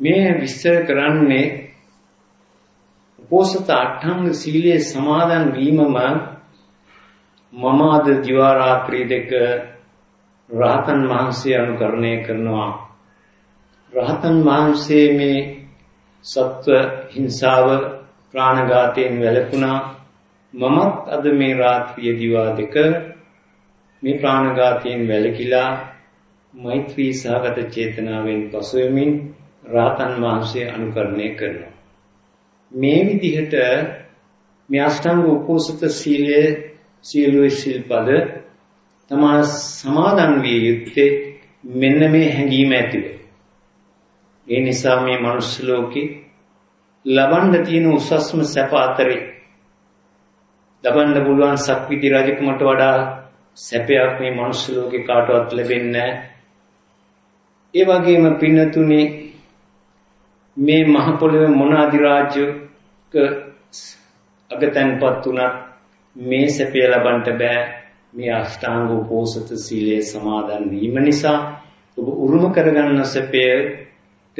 මේ විස්තර කරන්නේ උපෝසත අට්ඨංග සීලයේ සමාදන් වීමම මම අද දිවා රාත්‍රී දෙක රහතන් වහන්සේ අනුකරණය කරනවා. රහතන් වහන්සේ මේ සත්ව හිංසාව ප්‍රාණඝාතයෙන් වැළකුණා මමත් අද මේ රාත්‍රිය දිවා දෙක මේ ප්‍රාණඝාතයෙන් වැළකීලා මෛත්‍රී සහගත චේතනාවෙන් පසුවෙමින් රාතන් වහන්සේ අනුකරණය කරනවා. මේ විදිහට මේ අෂ්ටාංග උපෝසත සීලයේ සීලයේ ශිල්පද තමා සමාදන් විය යුත්තේ මෙන්න මේ හැඟීම ඇතිව. ඒ නිසා මේ මනුස්ස ලෝකේ ලබන්න තියෙන උසස්ම සැප අතරේ ලබන්න පුළුවන් සක්විති රජකමට වඩා සැපයක් මේ මනුස්ස ලෝකේ කාටවත් ලැබෙන්නේ නැහැ. ඒ වගේම පින්නතුනේ මේ මහ පොළොවේ මොන අධිරාජ්‍යක අගතන්පත් උනත් මේ සැපය ලබන්නට බෑ. මේ අෂ්ටාංග උපෝසත සීලයේ සමාදන් වීම නිසා ඔබ උරුම කරගන්න සැපයට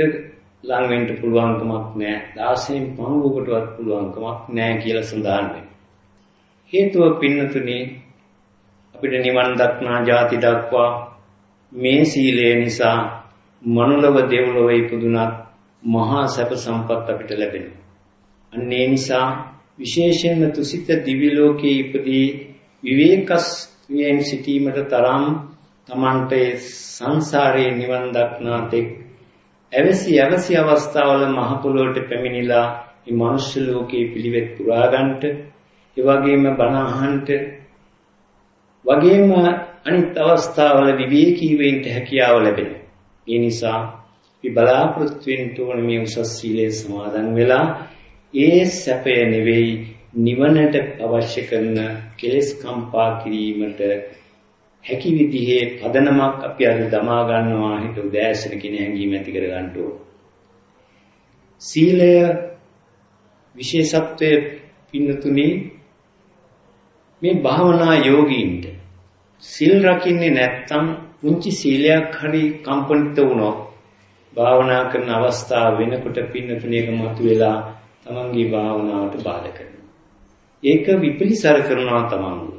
ලං වෙන්න පුළුවන්කමක් නෑ. 16න් පංගුවකටවත් පුළුවන්කමක් නෑ කියලා සඳහන් වෙනවා. හේතුව පින්නතුනේ අපිට නිවන් දක්නා ಜಾති දක්වා මේ සීලය නිසා මනුලව දෙව්ලොව ඉපදුනත් මහා සැප සම්පත් අපිට ලැබෙනවා. අන්න ඒ නිසා විශේෂයෙන්ම තුසිත දිවි ලෝකයේ ඉපදී විවේකස් වියෙන් සිටීමට තරම් Tamante සංසාරේ නිවන් දක්නා තෙක් ඇවසි ඇවසි අවස්ථාවල මහ පොළොවට පැමිණිලා මේ මනුෂ්‍ය ලෝකයේ පිළිවෙත් පුරා ගන්නට ඒ වගේම බණ අහන්නට වගේම අනිත් අවස්ථාවල විවේකී වෙන්න හැකියාව ලැබෙනවා. ඒ නිසා අපි බලාපොරොත්තු වෙන්න ඕන මේ උසස් සීලය සමාදන් වෙලා ඒ සැපය නෙවෙයි නිවනට අවශ්‍ය කරන කෙලෙස් කම්පා කිරීමට හැකි විදිහේ පදනමක් අපි අද දමා ගන්නවා හිත උදෑසන කියන හැඟීම ඇති කර ගන්න ඕන. සීලය විශේෂත්වයේ පින්නතුනේ මේ භාවනා යෝගීන්ට සිල් රකින්නේ නැත්නම් පුංචි සීලයක් හරි කම්පනිත වුණොත් භාවනා කරන අවස්ථාව වෙනකොට පින්නතුණේක මතුවෙලා තමන්ගේ භාවනාවට බාධා කරනවා. ඒක විපලිසර කරනවා තමන්ව.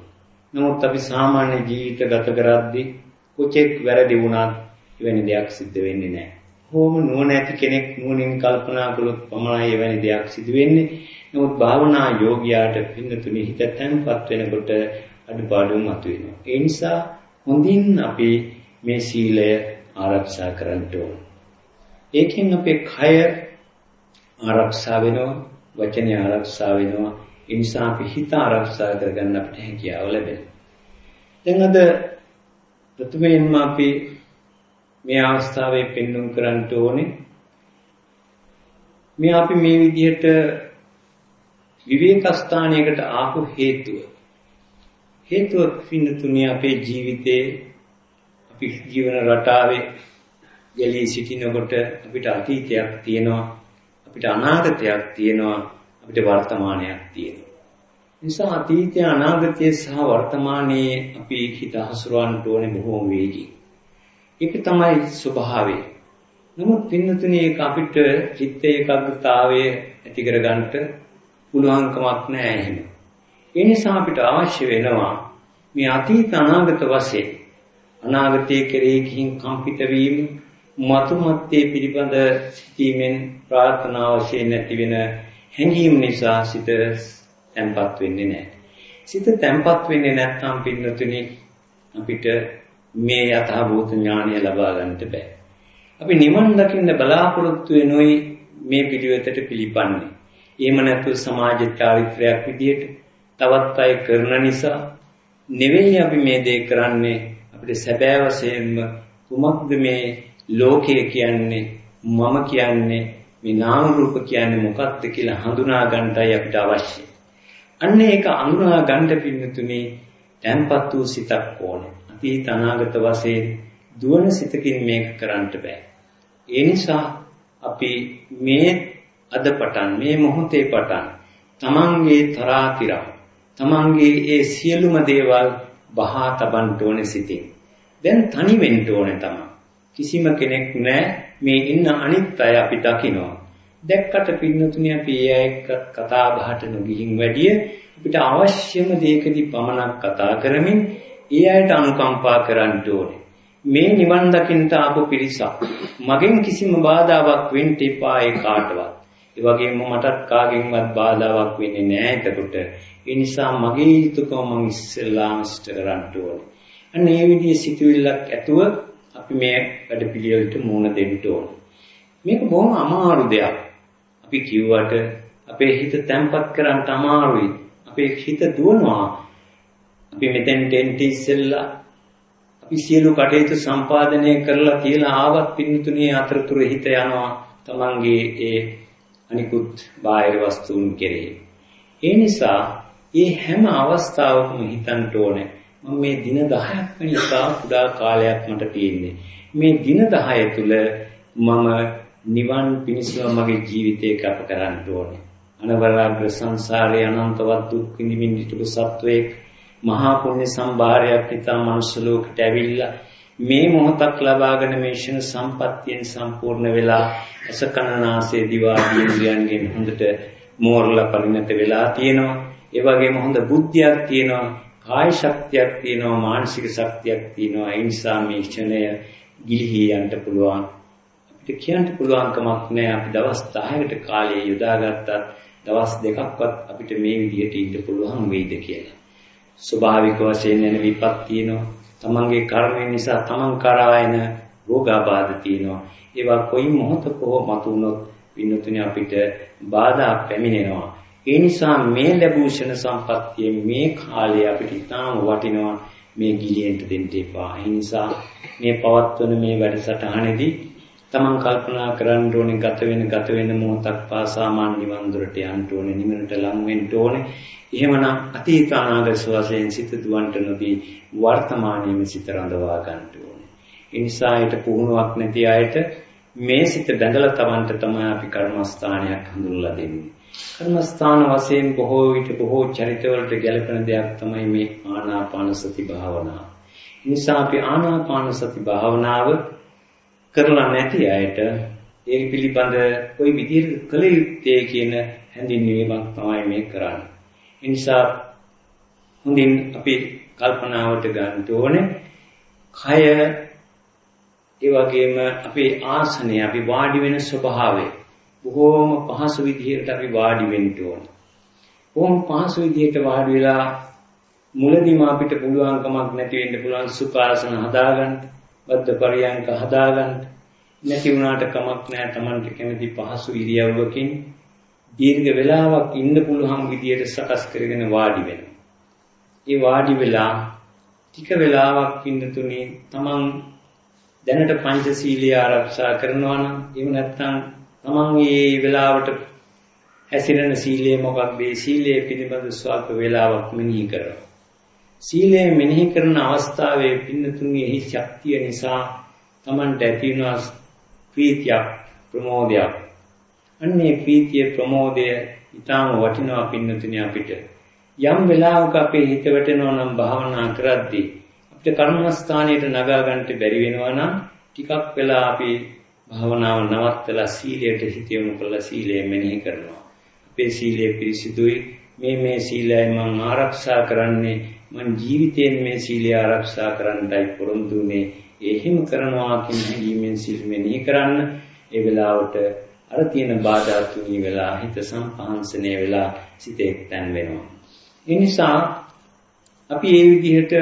නමුත් අපි සාමාන්‍ය ජීවිත ගත කරද්දී කොචෙක් වැරදි වුණත් එවැනි දෙයක් සිද්ධ වෙන්නේ නැහැ. කොහොම නුවණැති කෙනෙක් නුවණින් කල්පනා කළොත් පමණයි එවැනි දෙයක් සිදු වෙන්නේ. නමුත් භාවනා යෝගියාට පින්නතුනේ හිත තැන්පත් වෙනකොට අඩුපාඩු මතුවෙනවා. ඒ නිසා හොඳින් අපි මේ සීලය ආරක්ෂා කරන්න ඕන. ඒකෙන් අපේ කය ආරක්ෂා වෙනවා, වචනය ආරක්ෂා වෙනවා. ඒ නිසා අපි හිත ආරක්ෂා කරගන්න අපිට හැකියාව ලැබෙනවා. දැන් අද ප්‍රථමයෙන්ම අපි මේ අවස්ථාවේ පෙන්වුම් කරන්න ඕනේ මේ අපි මේ විදිහට විවේක ස්ථානයකට ආපු හේතුව හේතුව පින්නතුනේ අපේ ජීවිතේ අපි ජීවන රටාවේ ගැලී සිටිනකොට අපිට අතීතයක් තියෙනවා අපිට අනාගතයක් තියෙනවා අපිට වර්තමානයක් තියෙනවා. නිසා අතීතය අනාගතය සහ වර්තමානයේ අපි හිත හසුරවන්න ඕනේ බොහෝම වේගී ඒක තමයි ස්වභාවය. නමුත් පින්නතුනේ ඒක අපිට චිත්ත ඒකාග්‍රතාවය ඇති කරගන්නට පුළුවන්කමක් නැහැ එහෙම. ඒ නිසා අපිට අවශ්‍ය වෙනවා මේ අතීත අනාගත වශයෙන් අනාගතයේ කෙරෙහි කිහින් කම්පිත වීම මතුමත්තේ පිළිබඳ සිටීමෙන් ප්‍රාර්ථනා වශයෙන් නැති වෙන හැඟීම් නිසා සිත තැම්පත් වෙන්නේ නැහැ. සිත තැම්පත් වෙන්නේ නැත්නම් පින්නතුනි අපිට මේ යථාභූත ඥානය ලබා ගන්නට බෑ. අපි නිවන් දකින්න බලාපොරොත්තු වෙනොයි මේ පිළිවෙතට පිළිපන්නේ. එහෙම නැත්නම් සමාජ චාරිත්‍රාක් විදියට තවත් අය කරන නිසා නෙවෙයි අපි මේ දේ කරන්නේ අපිට සැබෑ වශයෙන්ම කුමක්ද මේ ලෝකය කියන්නේ මම කියන්නේ මේ නාම රූප කියන්නේ මොකක්ද කියලා හඳුනා ගන්නටයි අපිට අවශ්‍ය. අන්න ඒක අඳුනා ගන්න පින්නතුනේ තැම්පත් වූ සිතක් ඕනේ. අතීත අනාගත වශයෙන් දුවන සිතකින් මේක කරන්න බෑ. ඒ නිසා අපි මේ අද පටන් මේ මොහොතේ පටන් තමන්ගේ තරාතිරම් තමන්ගේ ඒ සියලුම දේවල් බහා තබන්න ඕනේ සිතින්. දැන් තනි වෙන්න ඕනේ තමයි. කිසිම කෙනෙක් නැහැ මේ ඉන්න අනිත් අය අපි දකිනවා. දැක්කට පින්නතුණි අපි ඒ අය කතා බහට නොගිහින් වැඩිය අපිට අවශ්‍යම දෙයකදී පමණක් කතා කරමින් ඒ අයට අනුකම්පා කරන්න ඕනේ. මේ නිවන් දකින්නට ආපු පිරිසක් මගෙන් කිසිම බාධාවක් වෙන්න එපා ඒ කාටවත්. ඒ වගේම මටත් කාගෙන්වත් බාධාවක් වෙන්නේ නැහැ එතකොට. ඒ නිසා මගේ යුතුයකම මම ඉස්සෙල්ලාම ඉෂ්ට කරන්න ඕනේ. අන්න ඒ විදිහේ සිතුවිල්ලක් ඇතුව අපි මේ වැඩ පිළිවෙලට මුහුණ දෙන්න ඕනේ. මේක බොහොම අමාරු දෙයක්. අපි කිව්වට අපේ හිත තැම්පත් කරන්න අමාරුයි. අපේ හිත දුවනවා. අපි මෙතෙන්ට එන්න ඉස්සෙල්ලා අපි සියලු කටයුතු සම්පාදනය කරලා තියලා ආවත් පින්තුණේ අතරතුර හිත යනවා තමන්ගේ ඒ අනිකුත් බාහිර වස්තුන් කෙරෙහි. ඒ නිසා මේ හැම අවස්ථාවකම හිතන්න ඕනේ මම මේ දින 10ක් වෙන ඉතා කුඩා කාලයක් මට තියෙන්නේ. මේ දින 10 තුල මම නිවන් පිණිසම මගේ ජීවිතය කැප කරන්න ඕනේ. අනවරාග්‍ර සංසාරයේ අනන්තවත් දුක් විඳින්න හිටපු සත්වයේ මහා පුණ්‍ය සම්භාරයක් හිතා මනුෂ්‍ය ලෝකයට ඇවිල්ලා මේ මොහොතක් ලබාගෙන මේ ෂණ සම්පත්තියෙන් සම්පූර්ණ වෙලා අසකනාසේ දිවාදී ඉන්ද්‍රයන්ගෙන් හොඳට මෝරලා පරිණත වෙලා තියෙනවා. ඒ වගේම හොඳ බුද්ධියක් තියෙනවා. කාය ශක්තියක් තියෙනවා මානසික ශක්තියක් තියෙනවා. ඒ නිසා මේ ක්ෂණය ගිලිහී යන්න පුළුවන්. අපිට කියන්න පුළුවන් කමක් නැහැ අපි දවස් 10කට කාලය යොදාගත්තත් දවස් දෙකක්වත් අපිට මේ විදිහට ඉන්න පුළුවන් වෙයිද කියලා. ස්වභාවික වශයෙන් එන විපත් තියෙනවා. තමන්ගේ කර්මය නිසා තමන් කරා එන රෝගාබාධ තියෙනවා. ඒවා කොයි මොහොතක හෝ මතුනොත් වින්නතුනේ අපිට බාධා පැමිණෙනවා. ඒ නිසා මේ ලැබූ ෂණ සම්පත්තිය මේ කාලේ අපිට ඉතාම වටිනවා මේ ගිලියෙන්ට දෙන්න එපා. ඒ නිසා මේ පවත්වන මේ වැඩසටහනේදී තමන් කල්පනා කරන්න ඕනේ ගත වෙන ගත වෙන මොහොතක් පාසා මාන් නිවන් දොරට යන්න ඕනේ නිවනට ලං වෙන්න ඕනේ. එහෙමනම් අතීත අනාගත වශයෙන් සිත දුවන්ට නොදී වර්තමානයේම සිත රඳවා ගන්න ඕනේ. ඒ නිසා ඊට පුහුණුවක් නැති අයට මේ සිත බැඳලා තවන්ට තමයි අපි කර්මස්ථානයක් හඳුන්වලා දෙන්නේ. කර්මස්ථාන වශයෙන් බොහෝ විට බොහෝ චරිතවලට ගැලපෙන දෙයක් තමයි මේ ආනාපාන සති භාවනාව. නිසා අපි ආනාපාන සති භාවනාව කරලා නැති අයට ඒ පිළිබඳ කොයි විදිහට කළ යුත්තේ කියන හැඳින්වීමක් තමයි මේ කරන්නේ. ඒ නිසා හොඳින් අපි කල්පනාවට ගන්න ඕනේ කය ඒ වගේම අපේ ආසනය අපි වාඩි වෙන ස්වභාවය බොහෝම පහසු විදිහට අපි වාඩි වෙන්න ඕන. බොහොම පහසු විදිහට වාඩි වෙලා මුලදීම අපිට පුළුවන් කමක් නැති වෙන්න පුළුවන් සුඛාසන හදාගන්න, බද්ධ පරියන්ක හදාගන්න. නැති වුණාට කමක් නැහැ Tamanට කැමති පහසු ඉරියව්වකින් දීර්ඝ වේලාවක් ඉන්න පුළුවන් විදිහට සකස් කරගෙන වාඩි වෙනවා. ඒ වාඩි වෙලා ටික වේලාවක් ඉන්න තුනේ Taman දැනට පංචශීලයේ ආරක්ෂා කරනවා නම් එහෙම නැත්නම් තමන් මේ වෙලාවට හැසිරෙන සීලය මොකක්ද? මේ සීලය පිළිබඳ ස්වල්ප වේලාවක් මෙනෙහි කරනවා. සීලය මෙනෙහි කරන අවස්ථාවේ පින්නතුන්ගේ එහි ශක්තිය නිසා තමන්ට ඇති වෙන ප්‍රීතියක් ප්‍රමෝදයක්. අන්නේ ප්‍රීතිය ප්‍රමෝදය ඊටාම වටිනවා පින්නතුනි අපිට. යම් වෙලාවක අපේ හිත වැටෙනවා නම් භාවනා කරද්දී අපිට කර්මස්ථානයට නගා ගන්නට බැරි වෙනවා නම් ටිකක් වෙලා අපි භාවනාව නවත්තලා සීලයට හිත යොමු කරලා සීලය මෙනෙහි කරනවා. අපේ සීලය පිරිසිදුයි. මේ මේ සීලය මම ආරක්ෂා කරන්නේ මං ජීවිතයෙන් මේ සීලය ආරක්ෂා කරන්නයි පොරොන්දුනේ. එහෙම කරනවා කියන හැඟීමෙන් සීල් මෙනෙහි කරන්න ඒ වෙලාවට අර තියෙන බාධා තුනී වෙලා හිත සම්පහන්සනය වෙලා සිතේ තැන් වෙනවා. ඒ නිසා අපි මේ විදිහට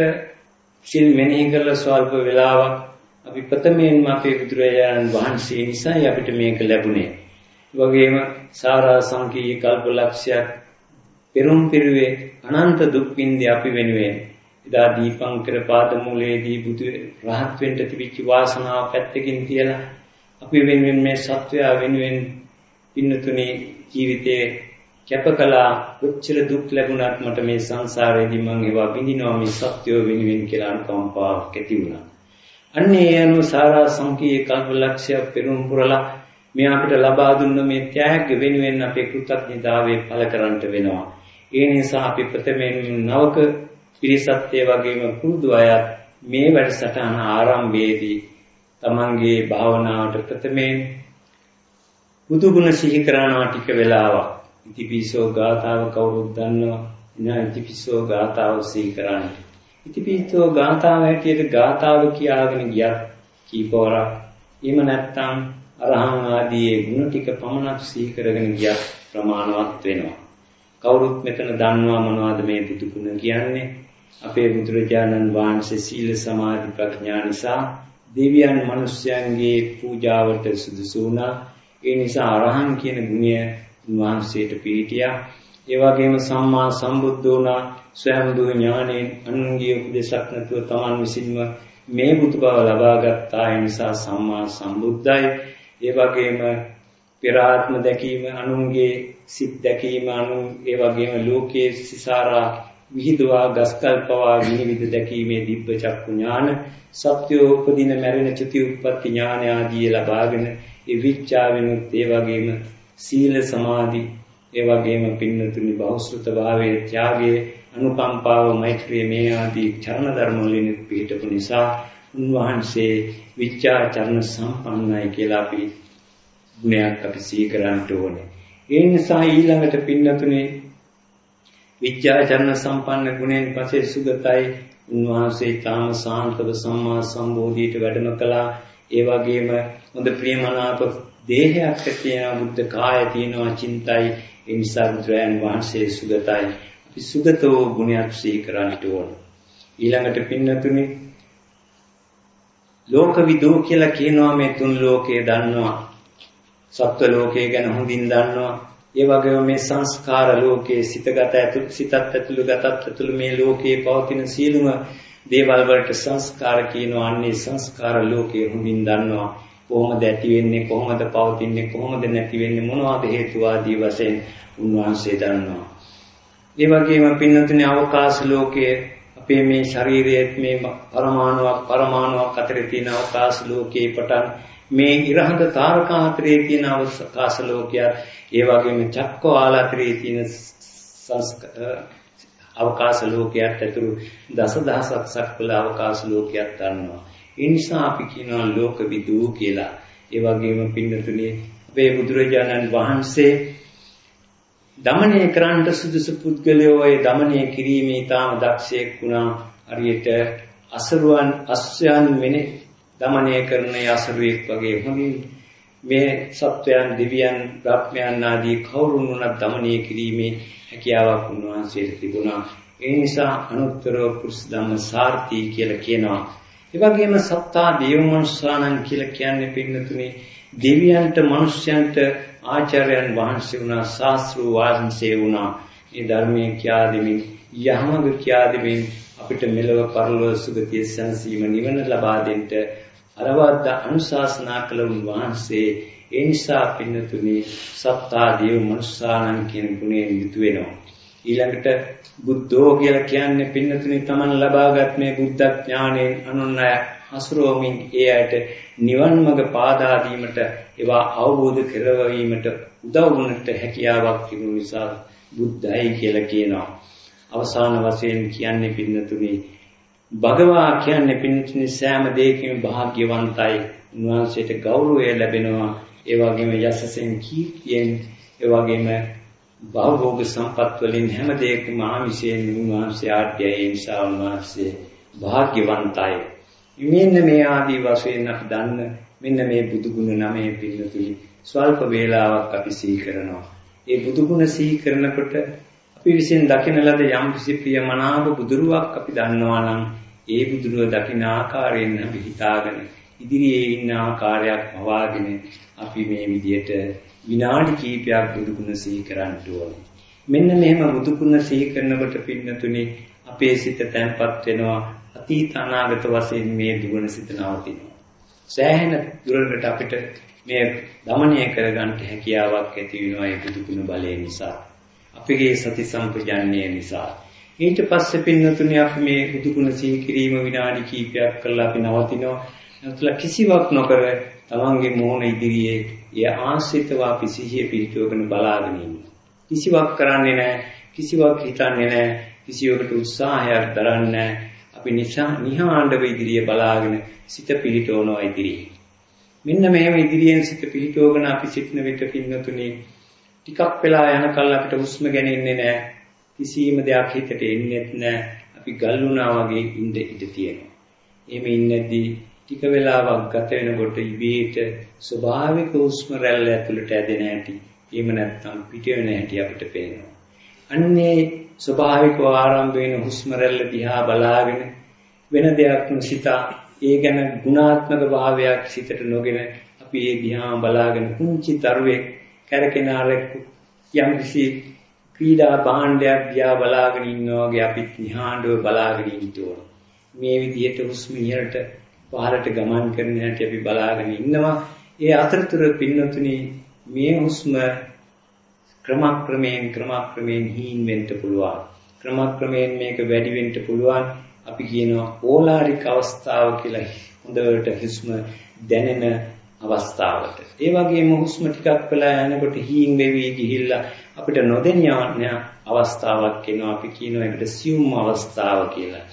සීල් මෙනෙහි කරලා ස්වල්ප වෙලාවක් අපි ප්‍රථමයෙන්ම අපේ බුදුරජාණන් වහන්සේ නිසායි අපිට මේක ලැබුණේ. වගේම සාරා සංකීය කල්පලක්ෂයක් පෙරම් පිරුවේ අනන්ත දුක් විඳි අපි වෙනුවෙන් එදා දීපංකර පාදමූලයේදී බුදු රහත් වෙන්න තිබිච්ච වාසනාව පැත්තකින් තියලා අපි වෙනුවෙන් මේ සත්වයා වෙනුවෙන් පින්නතුනේ ජීවිතයේ කැපකලා උච්චර දුක් ලැබුණත් මට මේ සංසාරේදී මම ඒවා විඳිනවා මේ සත්‍යෝ වෙනුවෙන් කියලා අනුකම්පාවක් ඇති වුණා. අන්නේ අනුව සාරා සංකීය කල්පලක්ෂය පෙරම් පුරලා මේ අපිට ලබා දුන්න මේ ත්‍යාග වෙනුවෙන් අපේ කෘතඥතාවය පළ කරන්නට වෙනවා. ඒ නිසා අපි ප්‍රථමයෙන් නවක පිරිසත් ඒ වගේම පුරුදු අය මේ වැඩසටහන ආරම්භයේදී තමන්ගේ භාවනාවට ප්‍රථමයෙන් බුදු ගුණ සිහි කරනවා ටික වෙලාවක්. ඉතිපිසෝ ගාථාව කවුරුත් දන්නවා. ඉනා ඉතිපිසෝ ගාථාව සිහි කරන්නේ. ඉතිපිසෝ ගාථාව හැටියට ගාථාව කියාගෙන ගියත් කීපවරක්. එහෙම නැත්නම් අරහං ආදී ගුණ ටික පමණක් සිහි කරගෙන ගියත් ප්‍රමාණවත් වෙනවා. කවුරුත් මෙතන දන්නවා මොනවද මේ බුදු ගුණ කියන්නේ? අපේ බුදුරජාණන් වහන්සේ සීල සමාධි ප්‍රඥා නිසා දෙවියන් මිනිස්යන්ගේ පූජාවට සුදුසු වුණා. ඒ නිසා අරහං කියන ගුණය උන්වහන්සේට පිළිටියා. ඒ වගේම සම්මා සම්බුද්ධ වුණා. ස්වයං ඥාණයෙන් අනුන්ගේ උපදේශක් නැතුව තමන් විසින්ම මේ බුදු බව ලබා ගත්තා. ඒ නිසා සම්මා සම්බුද්ධයි. ඒ වගේම පෙර ආත්ම දැකීම අනුන්ගේ සිත් දැකීම අනු ඒ වගේම ලෝකයේ සිසාරා විහිදුවා ගස්කල් පවා විනිවිද දැකීමේ දිබ්බ චක්කු ඥාන සත්‍යෝ උපදින මැරෙන චුති උප්පත්ති ඥාන ආදී ලබාගෙන ඒ විචාවෙනුත් ඒ වගේම සීල සමාධි ඒ වගේම පින්නතුනි බෞද්ධ භාවයේ ත්‍යාගයේ අනුකම්පාව මෛත්‍රිය මේ ආදී චරණ ධර්ම වලින් පිළිටපු නිසා උන්වහන්සේ විචාචරණ සම්පන්නයි කියලා අපි ගුණයක් අපි සිහි කරන්න ඕනේ. ඒ නිසා ඊළඟට පින්නතුනේ විචාචරණ සම්පන්න ගුණයෙන් පස්සේ සුගතයි උන්වහන්සේ තාම සාන්තව සම්මා සම්බෝධියට වැඩම කළා. ඒ වගේම හොඳ ප්‍රියමනාප දේහයක් තියෙන බුද්ධ කාය තියෙනවා චින්තයි ඒ නිසා බුදුරයන් වහන්සේ සුගතයි. අපි සුගතෝ ගුණයක් සිහි කරන්නට ඕන. ඊළඟට පින්නතුනේ ලෝකවිදෝ කියලා කියනවා මේ තුන් ලෝකයේ දන්නවා. සත්ව ලෝකයේ ගැන හොඳින් දන්නවා. ඒ වගේම මේ සංස්කාර ලෝකයේ සිතගත ඇතුළු සිතත් ඇතුළු ගතත් ඇතුළු මේ ලෝකයේ පවතින සියලුම දේවල් වලට සංස්කාර කියනවා. අන්නේ සංස්කාර ලෝකයේ හොඳින් දන්නවා. කොහොමද ඇති වෙන්නේ කොහොමද පවතින්නේ කොහොමද නැති වෙන්නේ මොනවද හේතු ආදී වශයෙන් උන්වහන්සේ දන්නවා. ඒ වගේම පින්නතුනේ අවකාශ ලෝකයේ අපේ මේ ශරීරයේ මේ පරමාණුවක් පරමාණුවක් අතරේ තියෙන අවකාශ ලෝකයේ පටන් මේ ඉරහඳ තාරකා අතරේ තියෙන අවකාශ ලෝකයක් ඒ වගේම චක්කවාල අතරේ තියෙන අවකාශ ලෝකයක් ඇතුළු දසදහසක් සක්වල අවකාශ ලෝකයක් ගන්නවා. ඒ නිසා අපි කියනවා ලෝක විදූ කියලා. ඒ වගේම පින්නතුනේ අපේ බුදුරජාණන් වහන්සේ දමනය කරන්නට සුදුසු පුද්ගලයෝ ඒ දමනය කිරීමේ ඊටාම දක්ෂයෙක් වුණා. හරියට අසරුවන් අස්වැයන් වෙන දමනය කරන යසරුවෙක් වගේ. වගේ මේ සත්වයන් දිව්‍යයන් බ්‍රහ්මයන් ආදී කවුරුන් වුණත් දමනය කිරීමේ හැකියාවක් උන්වහන්සේට තිබුණා. ඒ නිසා අනුත්තර පුරුෂ ධම්ම සාර්ථී කියලා කියනවා. ඒ වගේම සත්තා දේව මනුස්සානං කියලා කියන්නේ පින්නතුනේ දෙවියන්ට මනුෂ්‍යයන්ට ආචාර්යයන් වහන්සේ වුණා ශාස්ත්‍රු වහන්සේ වුණා. මේ ධර්මයේ කියා දෙමින් යහමඟ කියා දෙමින් අපිට මෙලව පරලොව සුගතිය සැනසීම නිවන ලබා දෙන්නට අරවද්ද අනුශාසනා කළ වහන්සේ ඒ නිසා පින්නතුනි සත්තා දේව මනුස්සානන් කියන ගුණයෙන් යුතු වෙනවා. ඊළඟට බුද්ධෝ කියලා කියන්නේ පින්නතුනි තමන් ලබාගත් මේ බුද්ධ ඥාණයෙන් අනුන්නය අසුරෝමින් ඒ අයට නිවන් මඟ පාදා දීමට ඒවා අවබෝධ කරවීමට උදව් වුණට හැකියාවක් තිබුණු නිසා බුද්ධයි කියලා කියනවා. අවසාන වශයෙන් කියන්නේ පින්නතුනි භගවා කියන්නේ පින්තුනි සෑම දෙයකින්ම වාග්යවන්තයි. උන්වහන්සේට ගෞරවය ලැබෙනවා. ඒ වගේම යසසෙන් කීර්තියෙන් ඒ වගේම භවෝග සම්පත් වලින් හැම දෙයකම ආමිෂයෙන් උන්වහන්සේ ආඩ්‍යය නිසා උන්වහන්සේ වාග්යවන්තයි. මෙන්න මේ ආදී වශයෙන් අපි දන්න මෙන්න මේ බුදු ගුණ නමේ පින්නතුනි ස්වල්ප වේලාවක් අපි සිහි කරනවා. ඒ බුදු ගුණ සිහි කරනකොට අපි විසින් දකින ලද යම් කිසි ප්‍රියමනාප බුදුරුවක් අපි දන්නවා නම් ඒ බුදුරුව දකින ආකාරයෙන් අපි හිතාගෙන ඉදිරියේ ඉන්න ආකාරයක් මවාගෙන අපි මේ විදියට විනාඩි කිහිපයක් බුදු ගුණ සිහි කරන්න ඕනේ. මෙන්න මෙහෙම බුදු ගුණ සිහි කරනකොට පින්නතුනේ අපේ සිත තැන්පත් වෙනවා අතීත අනාගත වශයෙන් මේ දුගුණ සිත නවතිනවා. සෑහෙන දුරකට අපිට මේ দমনය කරගන්න හැකියාවක් ඇති වෙනවා ඒ බුදුගුණ බලය නිසා. අපගේ සති සම්පජාන්නේ නිසා. ඊට පස්සේ පින්නතුනි අපි මේ බුදුගුණ සිහි කිරීම විනාඩි කිහිපයක් කළා අපි නවතිනවා. නැත්නම් කිසිවක් නොකර තමන්ගේ මෝහන ඉදිරියේ ඒ ආශ්‍රිතව අපි සිහිය පිහිටුවගෙන බලාගෙන ඉන්න. කිසිවක් කරන්නේ නැහැ, කිසිවක් හිතන්නේ නැහැ, කිසියකට උත්සාහයක් දරන්නේ නැහැ. අපි නිසා නිහාණ්ඩව ඉදිරිය බලාගෙන සිත පිහිටවනවා ඉදිරියේ. මෙන්න මෙහෙම ඉදිරියෙන් සිත පිහිටවගෙන අපි සිටින විට පින්නතුනේ ටිකක් වෙලා යනකල් අපිට හුස්ම ගැනෙන්නේ නැහැ. කිසිම දෙයක් හිතට එන්නේ නැහැ. අපි ගල් වුණා වගේ ඉඳ ඉඳ තියෙනවා. එහෙම ඉන්නේදී ටික වෙලාවක් ගත වෙනකොට ඉබේට ස්වභාවික හුස්ම රැල්ල ඇතුළට ඇදෙන හැටි, එහෙම නැත්නම් පිට වෙන හැටි අපිට පේනවා. අන්නේ ස්වභාවිකව ආරම්භ වෙන හුස්ම රැල්ල දිහා බලාගෙන වෙන දෙයක් නොසිතා ඒ ගැන ගුණාත්මක භාවයක් සිතට නොගෙන අපි ඒ දිහා බලාගෙන කුංචි දරුවෙක් කැරකෙන අරෙක් යම් කිසි ක්‍රීඩා භාණ්ඩයක් දිහා බලාගෙන ඉන්නා වගේ අපිත් නිහඬව බලාගෙන ඉන්න ඕන. මේ විදිහට හුස්ම ඉහළට පහළට ගමන් කරන හැටි අපි බලාගෙන ඉන්නවා. ඒ අතරතුර පින්නතුනි මේ හුස්ම ක්‍රමක්‍රමයෙන් ක්‍රමක්‍රමයෙන් හීන් වෙන්න පුළුවන්. ක්‍රමක්‍රමයෙන් මේක වැඩි වෙන්න පුළුවන්. අපි කියනවා ඕලාරික අවස්ථාව කියලා හොඳට හුස්ම දැනෙන අවස්ථාවට. ඒ වගේම හුස්ම ටිකක් වෙලා යනකොට හීන් වෙවි ගිහිල්ලා අපිට නොදෙනියන අවස්ථාවක් එනවා. අපි කියනවා ඒකට සියුම් අවස්ථාව කියලා.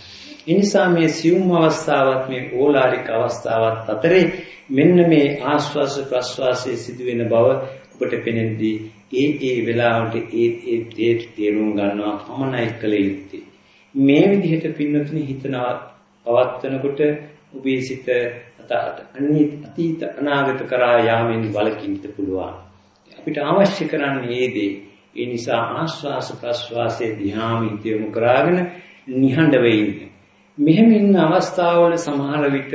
ඒ නිසා මේ සියුම් අවස්ථාවත් මේ ඕලාරික අවස්ථාවත් අතරේ මෙන්න මේ ආශ්වාස ප්‍රශ්වාසයේ සිදුවෙන බව ඔබට පෙනෙද්දී ඒ ඒ වෙලාවට ඒ ඒ දේ තේරුම් ගන්නවා පමණයි කළ යුත්තේ. මේ විදිහට පින්නතුනි හිතනවා පවත්වනකොට ඔබේ සිත අතීත අනාගත කරා යාමෙන් වළකින්න පුළුවන්. අපිට අවශ්‍ය කරන්නේ මේ දේ. ඒ නිසා ආශ්වාස ප්‍රශ්වාසයේ ධ්‍යාන හිතයමු කරාගෙන නිහඬව ඉන්න. මෙහෙම ඉන්න අවස්ථාවල සමහර විට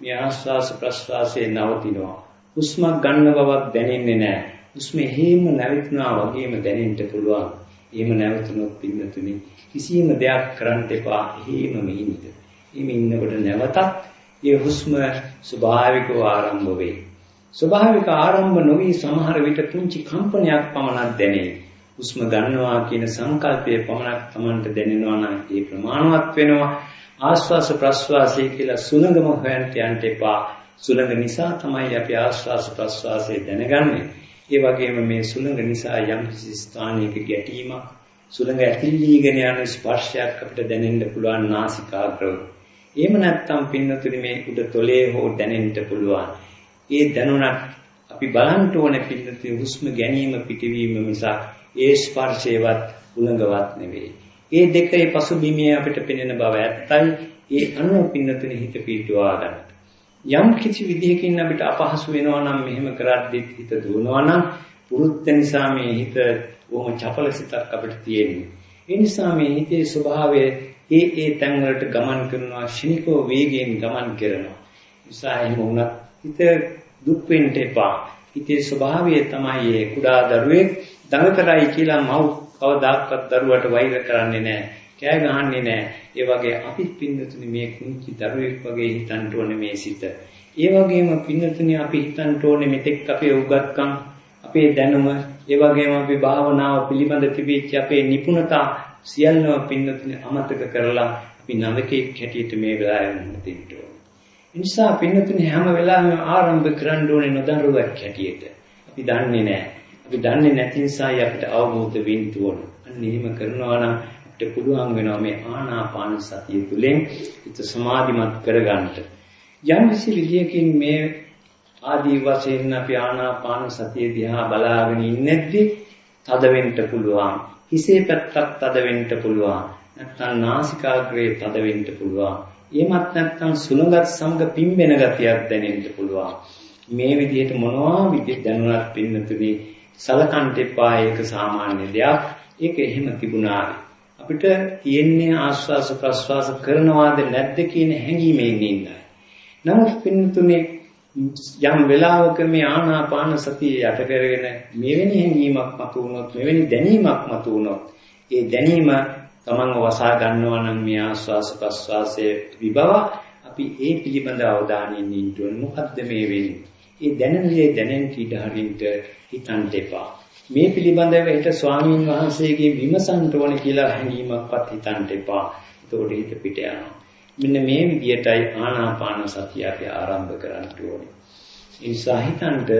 මේ ආශ්වාස ප්‍රශ්වාසයේ නවතිනවා. හුස්මක් ගන්න බවක් දැනෙන්නේ නැහැ. හුස්ම එහෙම නැවතුණා වගේම දැනෙන්න පුළුවන්. එහෙම නැවතුනොත් පින්නතුනි කිසියම් දෙයක් කරන්න එපා. එහෙමම ඉන්න. එහෙම ඉන්නකොට නැවතත් ඒ හුස්ම ස්වභාවිකව ආරම්භ වේ. ස්වභාවික ආරම්භ නොවි සමහර විට පුංචි කම්පනයක් පමණක් දැනේ. හුස්ම ගන්නවා කියන සංකල්පය පමණක් Tamanට දැනෙනවා නම් ඒ ප්‍රමාණවත් වෙනවා. ආශ්වාස ප්‍රශ්වාසය කියලා සුළඟම හොයන්න යන්න එපා. සුළඟ නිසා තමයි අපි ආශ්වාස ප්‍රශ්වාසය දැනගන්නේ. ඒ වගේම මේ සුළඟ නිසා යම් කිසි ස්ථානයක ගැටීමක් සුළඟ ඇතිලීගෙන යන ස්පර්ශයක් අපිට දැනෙන්න පුළුවන් නාසිකාග්‍රව. එහෙම නැත්නම් පින්නතුනි මේ උඩ තොලේ හෝ දැනෙන්න පුළුවන්. ඒ දැනුණත් අපි බලන්න ඕනේ පින්නතුනි හුස්ම ගැනීම පිටවීම මිසක් ඒ ස්පර්ශේවත් උලඟවත් නෙවෙයි. ඒ දෙකේ පසුබිමේ අපිට පෙනෙන බව ඇත්තයි. ඒ අනුව පින්නතුනි හිත පිටුවා ගන්න. යම් කිසි විදිහකින් අපිට අපහසු වෙනවා නම් මෙහෙම කරද්දිත් හිත දුවනවා නම් පුරුද්ද නිසා මේ හිත බොහොම චපල සිතක් අපිට තියෙන්නේ. ඒ නිසා මේ හිතේ ස්වභාවය ඒ ඒ තැන් වලට ගමන් කරනවා ශනිකව වේගයෙන් ගමන් කරනවා. නිසා එහෙම වුණත් හිත දුක් වෙන්න එපා. හිතේ ස්වභාවය තමයි ඒ කුඩා දරුවෙක් දඟතරයි කියලා මව් කවදාකවත් දරුවට වෛර කරන්නේ නැහැ. කෑ ගහන්නේ නැහැ. ඒ වගේ අපි පින්නතුනි මේ කුංචි දරුවෙක් වගේ හිතන්න ඕනේ මේ සිත. ඒ වගේම පින්නතුනි අපි හිතන්න ඕනේ මෙතෙක් අපේ උගත්කම් අපේ දැනුම ඒ වගේම අපි භාවනාව පිළිබඳ තිබිච්ච අපේ නිපුණතා සියල්ලම පින්නතුනේ අමතක කරලා අපි නවකෙක් හැටියට මේ වෙලාවෙ මුහුණින්න ඕනේ. ඒ නිසා පින්නතුනේ හැම වෙලාවෙම ආරම්භ කරන්න ඕනේ නොදරුවක් හැටියට. අපි දන්නේ නැහැ. අපි දන්නේ නැති නිසායි අපිට අවබෝධ වෙන්න ඕනේ. අන්න එහෙම කරනවා නම් අපිට පුළුවන් වෙනවා මේ ආනාපාන සතිය තුළින් හිත සමාධිමත් කරගන්න. යම් කිසි විදියකින් මේ ආදී වශයෙන් අපි ආනාපාන සතිය දිහා බලාගෙන ඉන්නේද්දි තද වෙන්න පුළුවන්. හිසේ පැත්තක් තද වෙන්න පුළුවන්. නැත්නම් නාසිකාග්‍රේ තද වෙන්න පුළුවන්. එහෙමත් නැත්නම් සුළඟත් සමග පිම්බෙන ගතියක් දැනෙන්න පුළුවන්. මේ විදිහට මොනවා විදිහ දැනුණත් පින්නතුනේ සලකන්ට එපා ඒක සාමාන්‍ය දෙයක්. ඒක එහෙම තිබුණා. අපිට තියෙන්නේ ආශ්වාස ප්‍රශ්වාස කරනවාද නැද්ද කියන හැඟීමෙන් ඉන්නයි. නමුත් පින්නතුනේ යම් වෙලාවක මේ ආනාපාන සතිය යට කරගෙන මෙවැනි හැඟීමක් මතු වුණොත් මෙවැනි දැනීමක් මතු වුණොත් ඒ දැනීම තමන්ව වසා ගන්නවා නම් මේ ආස්වාස ප්‍රස්වාසයේ විභව අපි ඒ පිළිබඳ අවධානයෙන් ඉන්න ඕනේ. මොකද්ද මේ වෙන්නේ? ඒ දැනෙන්නේ දැනෙන කීඩ හරින්ට හිතන්න එපා. මේ පිළිබඳව හිත ස්වාමීන් වහන්සේගේ විමසන්න ඕනේ කියලා හැඟීමක්වත් හිතන්න එපා එතකොට හිත පිට යනවා මෙන්න මේ විදියටයි ආනාපාන සතිය අපි ආරම්භ කරන්න ඕනේ. ඒ නිසා හිතන්ට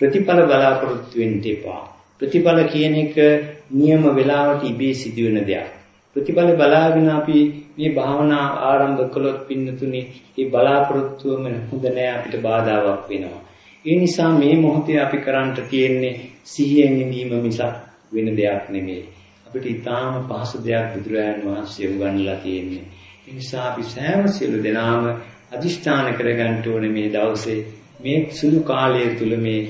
ප්‍රතිඵල බලාපොරොත්තු වෙන්න එපා. ප්‍රතිඵල කියන එක නියම වේලාවට ඉබේ සිදුවෙන දෙයක්. ප්‍රතිඵල බලාගෙන අපි මේ භාවනා ආරම්භ කළොත් පින්නතුනි ඒ බලාපොරොත්තුවම හොඳ නෑ අපිට බාධාවක් වෙනවා. ඒ නිසා මේ මොහොතේ අපි කරන්න තියෙන්නේ සිහියෙන් ඉඳීම මිසක් වෙන දෙයක් නෙමෙයි. අපිට ඊටාම පහසු දෙයක් බුදුරජාන් වහන්සේ උගන්වලා තියෙන්නේ. ඒ නිසා අපි සෑම සියලු දෙනාම අදිෂ්ඨාන කරගන්න ඕනේ මේ දවසේ මේ සුළු කාලය තුල මේ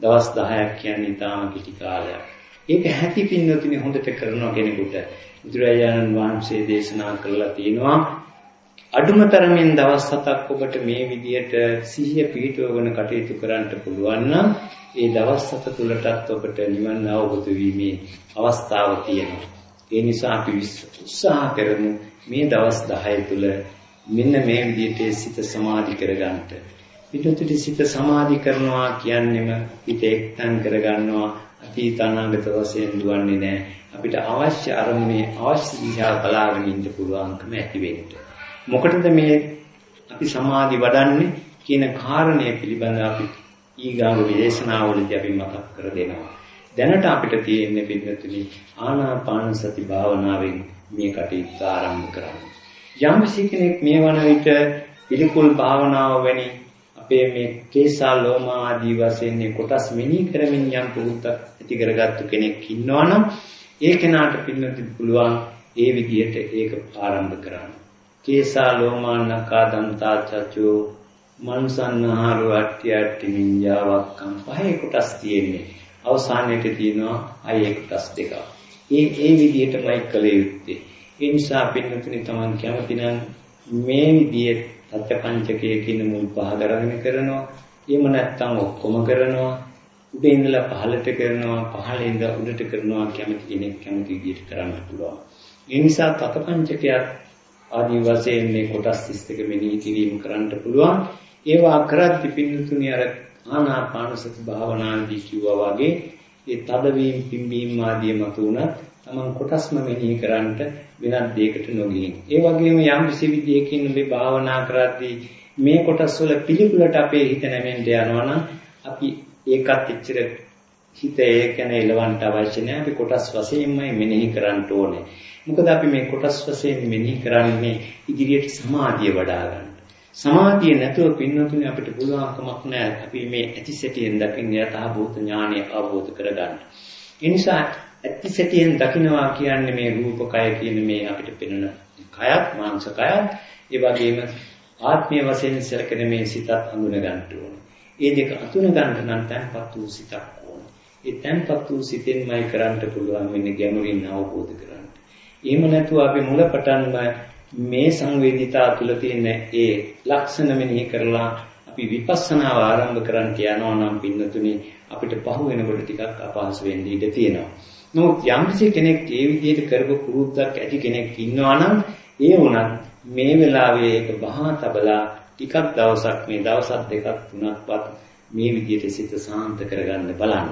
දවස් 10ක් කියන්නේ ඊටාම කිටි කාලයක්. ඒක හැටි පින්නතුනි හොඳට කරන කෙනෙකුට බුදුරජාණන් වහන්සේ දේශනා කළා තියෙනවා අඩුම තරමින් දවස් 7ක් ඔබට මේ විදියට සිහිය පිහිටවගෙන කටයුතු කරන්න පුළුවන් නම් ඒ දවස් 7 තුලටත් ඔබට නිවන් අවබෝධ වීමේ අවස්ථාව තියෙනවා. ඒ නිසා අපි උත්සාහ කරමු මේ දවස් 10 තුල මෙන්න මේ විදිහට සිත සමාධි කරගන්න. පිටුතුටි සිත සමාධි කරනවා කියන්නේම හිත එක්තන් කරගන්නවා අතීත අනාගත වශයෙන් දුවන්නේ නැහැ. අපිට අවශ්‍ය අරමුණේ අවශ්‍ය දිහා බලාගෙන ඉන්න පුළුවන්කම ඇති වෙන්න. මොකටද මේ අපි සමාධි වඩන්නේ කියන කාරණය පිළිබඳව අපි ඊගාව දේශනාවලදී අපි මතක් කර දෙනවා. දැනට අපිට තියෙන්නේ පිළිතුරු ආනාපාන සති භාවනාවෙන් මේ කටයුත්ත ආරම්භ කරන්න. යම් කෙනෙක් මේ වන විට පිළිකුල් භාවනාව වැනි අපේ මේ කේසා ලෝමා ආදී වශයෙන් කොටස් මෙනෙහි කරමින් යම් පුරුද්දක් ඇති කරගත්තු කෙනෙක් ඉන්නවනම් ඒ කෙනාට පින්නති පුළුවන් ඒ විදිහට ඒක ආරම්භ කරන්න. කේසා ලෝමා නකා දන්තා චචෝ මන්සන්නාරු අට්ටි අට්ටි මිඤ්ඤාවක්කම් පහේ කොටස් තියෙන්නේ. අවසානයේට තියෙනවා අය කොටස් දෙකක්. ඒ ඒ විදිහටමයි කළ යුත්තේ. ඒ නිසා පින්නතුනි තමන් කැමති නම් මේ විදිහේ සත්‍යපංචකයේ කියන මුල් පහ දරගෙන කරනවා. එහෙම නැත්නම් ඔක්කොම කරනවා. උඩ ඉඳලා පහළට කරනවා, පහළ ඉඳලා උඩට කරනවා කැමති කෙනෙක් කැමති විදිහට කරන්න පුළුවන්. ඒ නිසා තතපංචකයක් ආදී වශයෙන් මේ කොටස් 32 මෙනෙහි කිරීම කරන්න පුළුවන්. ඒවා කරද්දි පින්නතුනි අර ආනාපාන සති භාවනාන්දී කිව්වා වගේ ඒ තදවීම පිම්බීම ආදී මතුණත් තමන් කොටස්ම මෙනෙහි කරන්නට වෙනත් දෙයකට නොගිහින්. ඒ වගේම යම් කිසි විදියකින් මේ භාවනා කරද්දී මේ කොටස් වල පිළිකුලට අපේ හිත නැමෙන්න යනවා නම් අපි ඒකත් එච්චර හිත ඒක ගැන එලවන්න අවශ්‍ය නැහැ. අපි කොටස් වශයෙන්මයි මෙනෙහි කරන්න ඕනේ. මොකද අපි මේ කොටස් වශයෙන් මෙනෙහි කරන්නේ ඉදිරියට සමාධිය වඩා ගන්න. සමාධිය නැතුව පින්නතුනේ අපිට පුළුවන්කමක් නැහැ. අපි මේ ඇති සැටියෙන් දකින්න යථාභූත ඥානය අවබෝධ කරගන්න. ඒ නිසා ඇති සැටියෙන් දකින්නවා කියන්නේ මේ රූපකය කියන මේ අපිට පෙනෙන කයත් මාංශ කයත් ඒ වගේම ආත්මීය වශයෙන් සැලකෙන මේ සිතත් හඳුන ගන්න ඕනේ. ඒ දෙක අතුන ගන්න නම් තැන්පත් වූ සිතක් ඕනේ. ඒ තැන්පත් වූ සිතෙන්මයි කරන්න පුළුවන් වෙන්නේ ගැඹුරින් අවබෝධ කරගන්න. එහෙම නැතුව අපි මුලපටන්ම මේ සංවේදිතා තුළ තියෙන ඒ ලක්ෂණ මෙනෙහි කරලා අපි විපස්සනාව ආරම්භ කරන්න යනවා නම් පින්නතුනේ අපිට පහු වෙනකොට ටිකක් අපහසු වෙන්න ඉඩ තියෙනවා. නමුත් යම්කිසි කෙනෙක් ඒ විදිහට කරපු පුරුද්දක් ඇති කෙනෙක් ඉන්නවා නම් ඒ වුණත් මේ වෙලාවේ ඒක බහා තබලා ටිකක් දවසක් මේ දවසක් දෙකක් තුනක්වත් මේ විදිහට සිත සාන්ත කරගන්න බලන්න.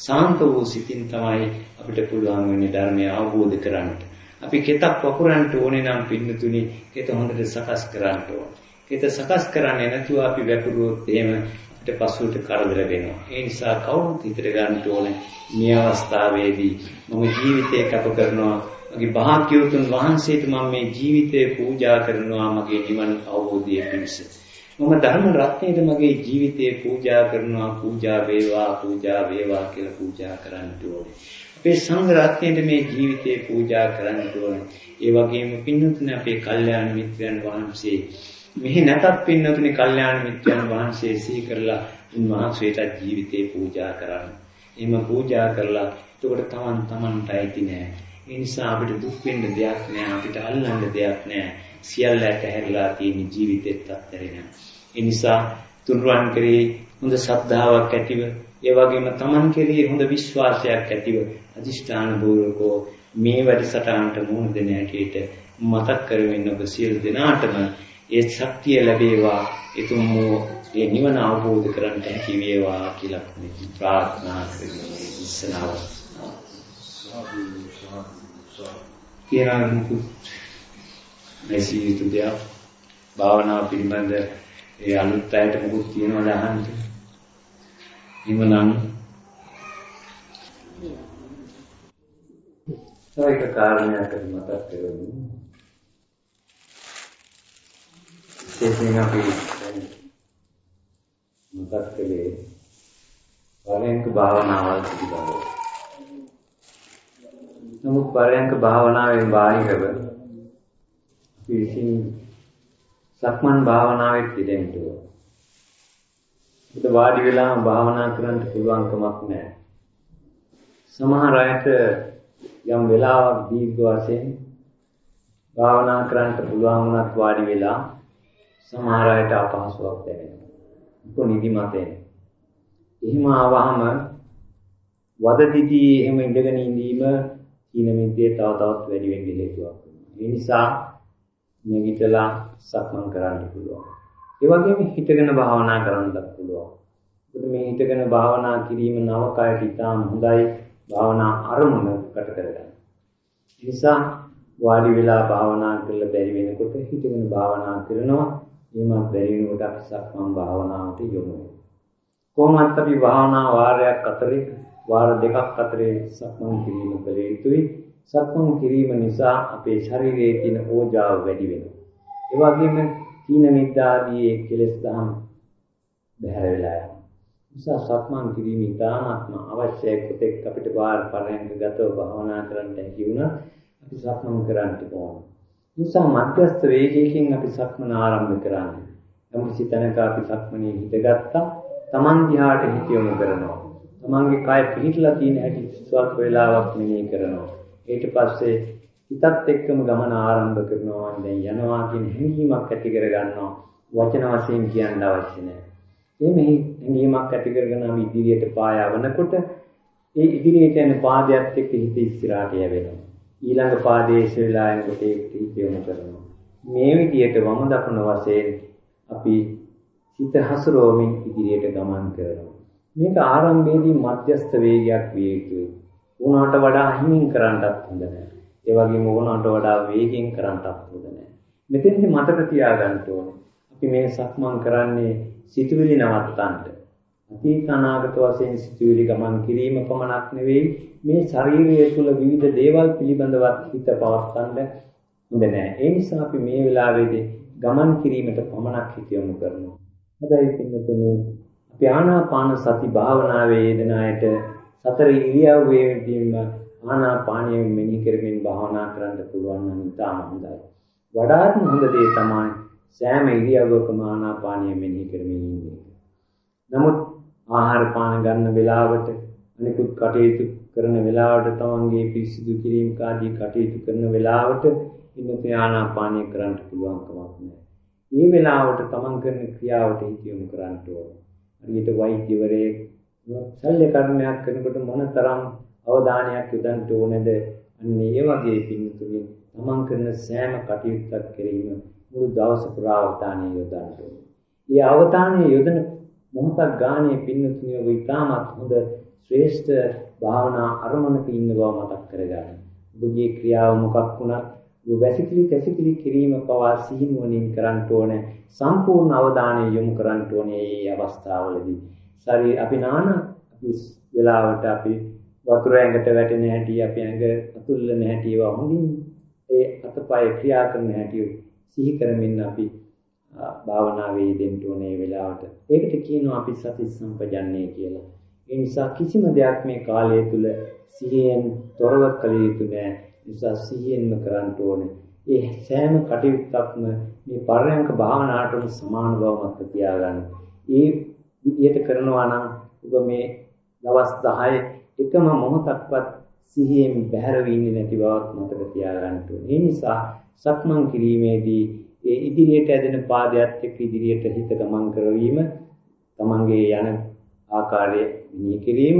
සාන්ත වූ සිතින් තමයි අපිට පුළුවන් වෙන්නේ ධර්මය අවබෝධ කරගන්න. අපි කෙතක් වපුරන්න ඕනේ නම් පින්නතුනි කෙත හොඳට සකස් කරන්න ඕනේ. කෙත සකස් කරන්නේ නැතුව අපි වැපරුවොත් එහෙම අපිට පසුවට කරදර වෙනවා. ඒ නිසා කවුරුත් හිතට ගන්න ඕනේ මේ අවස්ථාවේදී මම ජීවිතේ කැප කරනවා මගේ භාග්‍යවතුන් වහන්සේට මම මේ ජීවිතේ පූජා කරනවා මගේ නිවන අවබෝධය පිණිස. මම ධර්ම රත්නයේද මගේ ජීවිතේ පූජා කරනවා පූජා වේවා පූජා වේවා කියලා පූජා කරන්න ඕනේ. අපේ සංඝ රත්නයේද මේ ජීවිතේ පූජා කරන්න ඕනේ. ඒ වගේම පින්නතුනේ අපේ කල්යාණ මිත්‍රයන් වහන්සේ මෙහි නැතත් පින්නතුනේ කල්යාණ මිත්‍රයන් වහන්සේ සිහි කරලා උන්වහන්සේට ජීවිතේ පූජා කරන්න. එහෙම පූජා කරලා එතකොට තමන් තමන්ට ඇති නෑ. ඒ නිසා අපිට දුක් වෙන්න දෙයක් නෑ අපිට අල්ලන්න දෙයක් නෑ. සියල්ලට හැරිලා තියෙන ජීවිතෙත් අත්හැරෙනවා. ඒ නිසා තුන්රුවන් කරේ හොඳ ශ්‍රද්ධාවක් ඇතිව ඒ වගේම Taman කෙරෙහි හොඳ විශ්වාසයක් ඇතිව අදිෂ්ඨාන පූර්වකෝ මේ වැඩසටහනට මුහුණ දෙන හැටියට මතක් කරමින් ඔබ සියලු දෙනාටම ඒ ශක්තිය ලැබේවා. එතුම් වූ ඒ නිවන අවබෝධ කරගන්න හැකි වේවා කියලා ප්‍රාර්ථනා කරමි. ඉස්සනාව කියලා මුකුත් නැසී යුතු දෙයක් භාවනා පිළිබඳ ඒ අලුත් අයට මුකුත් කියනවද අහන්න එහෙමනම් තව එක කාරණයක් මතක් කරගමු. විශේෂයෙන් අපි මතක් කළේ පරයන්ක භාවනාවල් පිළිබඳව. නමුත් පරයන්ක භාවනාවෙන් බාහිරව අපි විසින් සක්මන් භාවනාවේ පිළිදෙන්න ඕන. ඒක වාඩි වෙලා භාවනා කරන්න පුළුවන් කමක් නැහැ. සමහර අයට යම් වෙලාවක් දීර්ඝ වශයෙන් භාවනා කරන්න පුළුවන් වුණත් වාඩි වෙලා සමහර අයට අපහසුයක් දැනෙනවා. ඒක නිදිමතෙන්. එහෙම ආවහම වද දිදී එහෙම ඉඳගෙන ඉඳීම කීන මිද්දේ තව තවත් වැඩි වෙන්න හේතුවක් වෙනවා. ඒ නිසා නැගිටලා සක්මන් කරන්න පුළුවන්. ඒ වගේම හිතගෙන භාවනා කරන්නත් පුළුවන්. මොකද මේ හිතගෙන භාවනා කිරීම නව කයට ඉතාම හොඳයි භාවනා අරමුණකට කරගන්න. ඒ නිසා වාඩි වෙලා භාවනා කරලා බැරි වෙනකොට හිතගෙන භාවනා කරනවා. එමත් බැරි වෙනකොට අපි සක්මන් භාවනාවට යොමු වෙනවා. කොහොමත් අපි භාවනා වාරයක් අතරේ වාර දෙකක් අතරේ සක්මන් කිරීම කළ යුතුයි. සක්මන් කිරීම නිසා අපේ ශරීරයේ තියෙන ඕජාව වැඩි වෙනවා. ඒ වගේම තීන මිද්දාදී කෙලෙස් දහම් බැහැර වෙලා යනවා. නිසා සක්මන් කිරීම ඉතාමත්ම අවශ්‍යයි කොතෙක් අපිට වාර පරයන්ක ගතව භාවනා කරන්න හැකි වුණා අපි සක්මන් කරන්න ඕන. නිසා මධ්‍යස්ථ වේගයකින් අපි සක්මන ආරම්භ කරන්නේ. යම්කිසි තැනක අපි සක්මනේ හිතගත්තා Taman දිහාට හිත යොමු කරනවා. Tamanගේ කය පිහිටලා තියෙන හැටි ස්වල්ප වේලාවක් මෙනෙහි කරනවා. ඊට පස්සේ හිතත් එක්කම ගමන ආරම්භ කරනවා දැන් යනවා කියන හැඟීමක් ඇති කර ගන්නවා. වචන වශයෙන් කියන්න අවශ්‍ය නැහැ. මේ හැඟීමක් ඇති කරගෙන අපි ඉදිරියට පායවනකොට ඒ ඉදිරියට යන පාදයට එක්ක හිත ඉස්සරහට යවෙනවා. ඊළඟ පාදයේ ඉස්සෙල්ලා යනකොට ඒක හිත යොමු කරනවා. මේ විදිහට වම දකුණ වශයෙන් අපි හිත හසුරවමින් ඉදිරියට ගමන් කරනවා. මේක ආරම්භයේදී මධ්‍යස්ථ වේගයක් විය යුතුයි. උනාට වඩා හිමින් කරන්නත් හොඳ නැහැ. ඒ වගේම උනාට වඩා වේගෙන් කරන්නත් හොඳ නැහැ. මෙතෙන්දි මතක තියාගන්න ඕනේ. අපි මේ සක්මන් කරන්නේ සිතුවිලි නවත්තන්න. අතීත අනාගත වශයෙන් සිතුවිලි ගමන් කිරීම පමණක් නෙවෙයි මේ ශරීරය තුළ විවිධ දේවල් පිළිබඳවත් හිත පවත්වන්න හොඳ නැහැ. ඒ නිසා අපි මේ වෙලාවේදී ගමන් කිරීමට පමණක් හිත යොමු කරනවා. හැබැයි පින්නතුනේ අපි ආනාපාන සති භාවනාවේ යෙදෙන අයට සතර ඉරියව්වේදීම ආනාපානිය මෙනෙහි කරමින් භාවනා කරන්න පුළුවන් නම් ඉතාම හොඳයි. වඩාත්ම හොඳ දේ තමයි සෑම ඉරියව්වකම ආනාපානිය මෙනෙහි කරමින් ඉන්නේ. නමුත් ආහාර පාන ගන්න වෙලාවට අනිකුත් කටයුතු කරන වෙලාවට තමන්ගේ පිරිසිදු කිරීම කාදී කටයුතු කරන වෙලාවට ඉන්නතේ ආනාපානිය කරන්න පුළුවන් කමක් නැහැ. මේ වෙලාවට තමන් කරන ක්‍රියාවට හිත යොමු කරන්න ඕන. හරියට වෛද්‍යවරයෙක් ශල්‍ය කර්මයක් කරනකොට මොනතරම් අවධානයක් යොදන්න ඕනද? අන්න ඒ වගේ පින්තුනේ තමන් කරන සෑම කටයුත්තක් කෙරෙහිම මුළු දවස පුරා අවධානය යොදන්න ඕනේ. ඒ අවධානය යොදන මොහොතක් ගානේ පින්තුනේ ඔබ ඉතාමත් හොඳ ශ්‍රේෂ්ඨ භාවනා අරමුණක ඉන්න බව මතක් කරගන්න. ඔබගේ ක්‍රියාව මොකක් වුණත් වැසිකිලි කැසිකිලි කිරීම පවා සිහිනුවණින් කරන්න ඕනේ සම්පූර්ණ අවධානය යොමු කරන්න ඕනේ මේ අවස්ථාවවලදී සරි අපි නාන අපි වෙලාවට අපි වතුර ඇඟට වැටෙන හැටි අපි ඇඟ අතුල්ලන හැටි ඒවා හොඳින් ඒ අතපය ක්‍රියා කරන හැටි සිහි කරමින් අපි භාවනාවේ දෙන්න ඕනේ වෙලාවට ඒකට කියනවා අපි සති සම්පජන්නේ කියලා ඒ නිසා කිසිම දෙයක් මේ කාලය තුල සිහියෙන් තොරව කළ යුතු නෑ නිසා සිහියෙන්ම කරන්න ඕනේ. ඒ සෑම කටයුත්තක්ම මේ පරයන්ක භාවනාවටම සමාන බව මතක තියාගන්න. ඒ විදිහට කරනවා නම් ඔබ මේ දවස් 10 එකම මොහොතක්වත් සිහියෙන් බැහැර වෙන්නේ නැති බවක් මතක තියාගන්න ඕනේ. ඒ නිසා සක්මන් කිරීමේදී ඒ ඉදිරියට ඇදෙන පාදයට එක්ක ඉදිරියට හිත ගමන් කරවීම තමන්ගේ යන ආකාරය මෙනෙහි කිරීම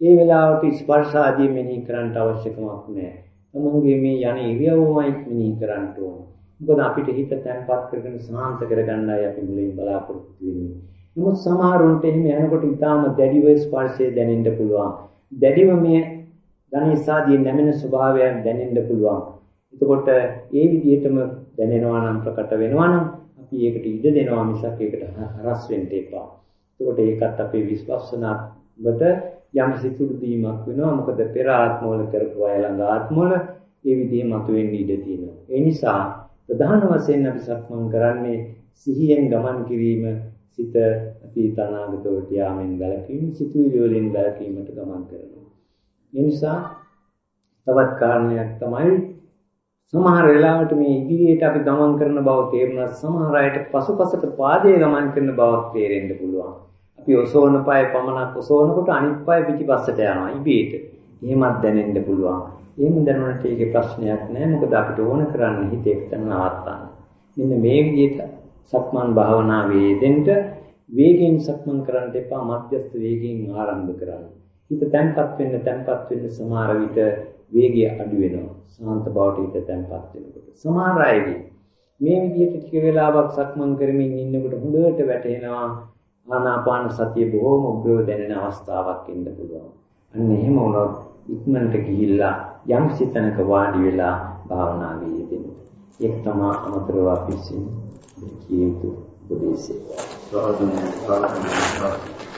ඒ වෙලාවට ස්පර්ශ ආදී මෙනෙහි කරන්න අවශ්‍ය කමක් නැහැ. තමන්ගේ මේ යන ඉරියව්වමයි මෙනෙහි කරන්න ඕනේ. මොකද අපිට හිත තැන්පත් කරගෙන සාන්ත කරගන්නයි අපි මුලින් බලාපොරොත්තු වෙන්නේ. නමුත් සමහරුන්ට එහෙම යනකොට ඊටාම දැඩිව ස්පර්ශය දැනෙන්න පුළුවන්. දැඩිව මේ ධනේසාදී නැමෙන ස්වභාවයන් දැනෙන්න පුළුවන්. එතකොට ඒ විදිහටම දැනෙනවා නම් ප්‍රකට වෙනවා නම් අපි ඒකට ඉඩ දෙනවා මිසක් ඒකට හරස් වෙන්න එපා. එතකොට ඒකත් අපේ විශ්වාසනාවට යම් සිතුරු දීමක් වෙනවා. මොකද පෙර ආත්මවල කරපු අය ළඟ ආත්මවල ඒ විදිහේ මතුවෙන්න ඉඩ තියෙනවා. ඒ නිසා ප්‍රධාන වශයෙන් අපි සක්මන් කරන්නේ සිහියෙන් ගමන් කිරීම සිත අතීත අනාගත වලට යාමෙන් වැළකීම සිතුවිලි වලින් වැළකීමට ගමන් කරනවා. ඒ නිසා තවත් කාරණයක් තමයි සමහර වෙලාවට මේ ඉදිරියට අපි ගමන් කරන බව තේරුණා සමහර අයට පසුපසට පාදයේ ගමන් කරන බවක් තේරෙන්න පුළුවන්. අපි ඔසවන පය පමණක් ඔසවනකොට අනිත් පය පිටිපස්සට යනවා ඉබේට. එහෙමත් දැනෙන්න පුළුවන්. එහෙම දැනුණට ඒකේ ප්‍රශ්නයක් නැහැ. මොකද අපිට ඕන කරන්නේ හිත එක්තන නවත්තන්න. මෙන්න මේ විදිහට සක්මන් භාවනාවේ දෙන්න වේගයෙන් සක්මන් කරන්න එපා මධ්‍යස්ථ වේගයෙන් ආරම්භ කරන්න. හිත තැම්පත් වෙන්න තැම්පත් වෙන්න සමහර විට වේගය අඩු වෙනවා. ශාන්ත බවට හිත තැම්පත් වෙනකොට. සමහර අයගේ මේ විදිහට ටික වෙලාවක් සක්මන් කරමින් ඉන්නකොට හොඳට වැටෙනවා ආනාපාන සතිය බොහොම උග්‍රව දැනෙන අවස්ථාවක් එන්න පුළුවන්. අන්න එහෙම වුණොත් ඉක්මනට ගිහිල්ලා යම් සිතනක වාඩි වෙලා භාවනාවේ යෙදෙන්න. ඒක තමයි අමතරව අපි quieto obedecer. Só, Deus, só, só.